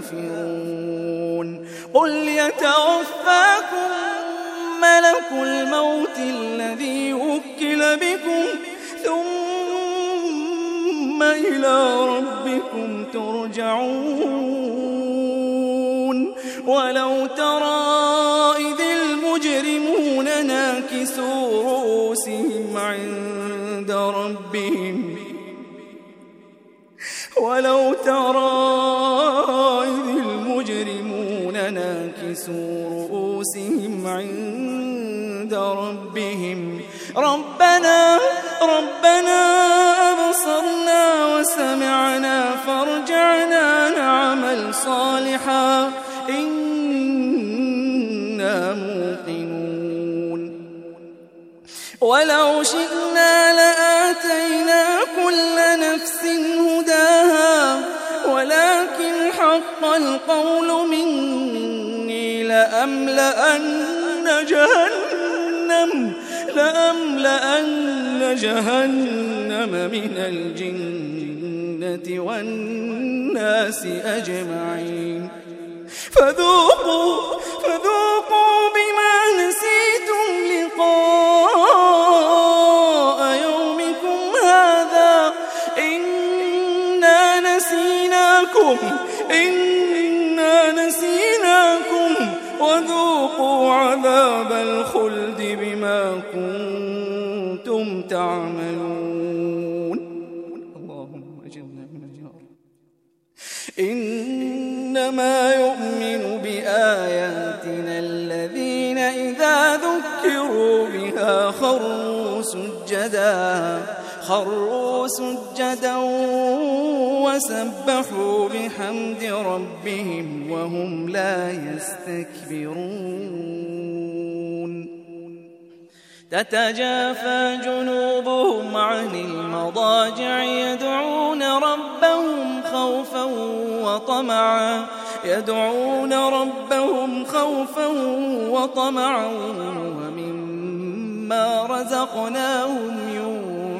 ربهم كافرون قل يتوفاكم ملك الموت الذي وكل بكم ثم إلى ربكم ترجعون. ولو ترى إذ المجرمون ناكسوا رؤوسهم عند ربهم. ولو ترى ناكسوا رؤوسهم عند ربهم. ربنا ربنا أبصرنا وسمعنا فارجعنا نعمل صالحا. إنا موقنون. ولو شئنا لآتينا كل نفس هداها ولكن حق القول لأملأن جهنم لأملأن جهنم من الجنة والناس أجمعين. فذوقوا فذوقوا بما نسيتم لقاء يومكم هذا. إنا نسيناكم وذوقوا عذاب الخلد بما كنتم تعملون. اللهم اجرنا من النار إنما يؤمن بآياتنا الذين إذا ذكروا بها خروا سجدا. خروا سجدا وسبحوا بحمد ربهم وهم لا يستكبرون. تتجافى جنوبهم عن المضاجع يدعون ربهم خوفا وطمعا. يدعون ربهم خوفا وطمعا ومما رزقناهم ينفقون.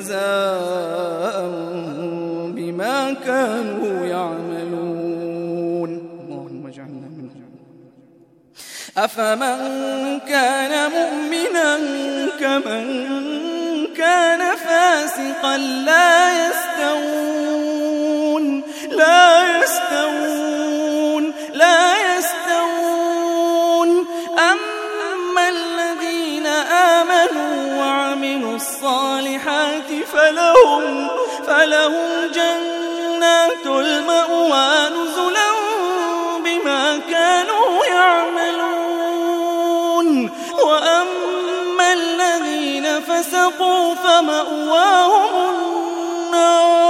جزاء بما كانوا يعملون. اللهم اجعلنا منهم أفمن كان مؤمنا كمن كان فاسقا لا يستوون لا يستوون. الصالحات فلهم فلهم جنات المأوى نزلا بما كانوا يعملون. وأما الذين فسقوا فمأواهم النار.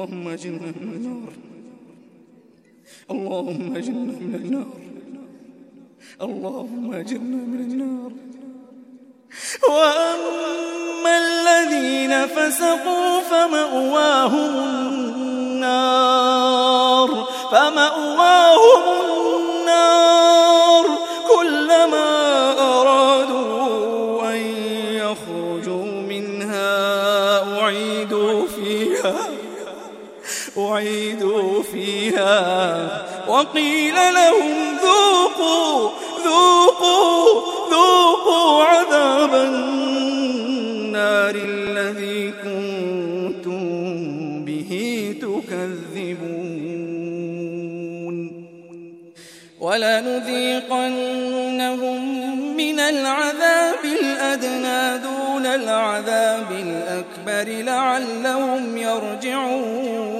اللهم اجرنا من النار. اللهم اجرنا من النار. اللهم اجرنا من النار. وأما الذين فسقوا فمأواهم النار. فمأواهم النار أعيدوا فيها. وقيل لهم ذوقوا ذوقوا ذوقوا عذاب النار الذي كنتم به تكذبون. ولنذيقنهم من العذاب الأدنى دون العذاب الأكبر لعلهم يرجعون.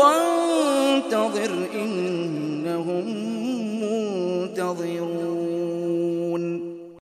فأعرض عنهم وانتظر وانتظر